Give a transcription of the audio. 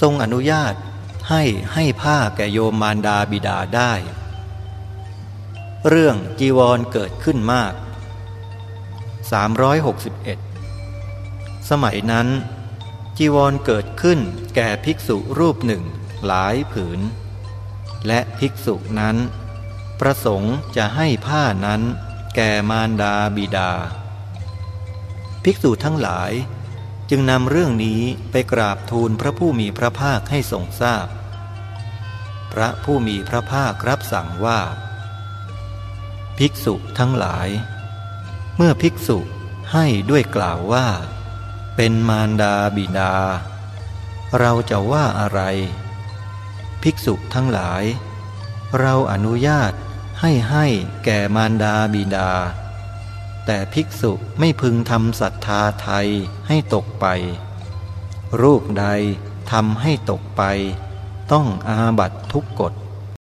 ทรงอนุญาตให้ให้ผ้าแก่โยมมารดาบิดาได้ เรื่องจีวรเกิดขึ้นมาก 361 สมัยนั้น จีวรเกิดขึ้นแก่ภิกษุรูปหนึ่งหลายผืน และภิกษุนั้น ประสงค์จะให้ผ้านั้นแก่มารดาบิดา ภิกษุทั้งหลาย จึงนำเรื่องนี้ไปกราบทูลพระผู้มีพระภาคให้ทรงทราบพพระผู้มีพระภาครับสั่งว่า ภิกษุทั้งหลาย เมื่อภิกษุให้ด้วยกล่าวว่า เป็นมารดาบิดา เราจะว่าอะไร ภิกษุทั้งหลาย เราอนุญาตให้ให้แก่มารดาบิดา แต่ภิกษุไม่พึงทำศรัทธาไทยให้ตกไป รูปใดทำให้ตกไป ต้องอาบัตทุกกฎ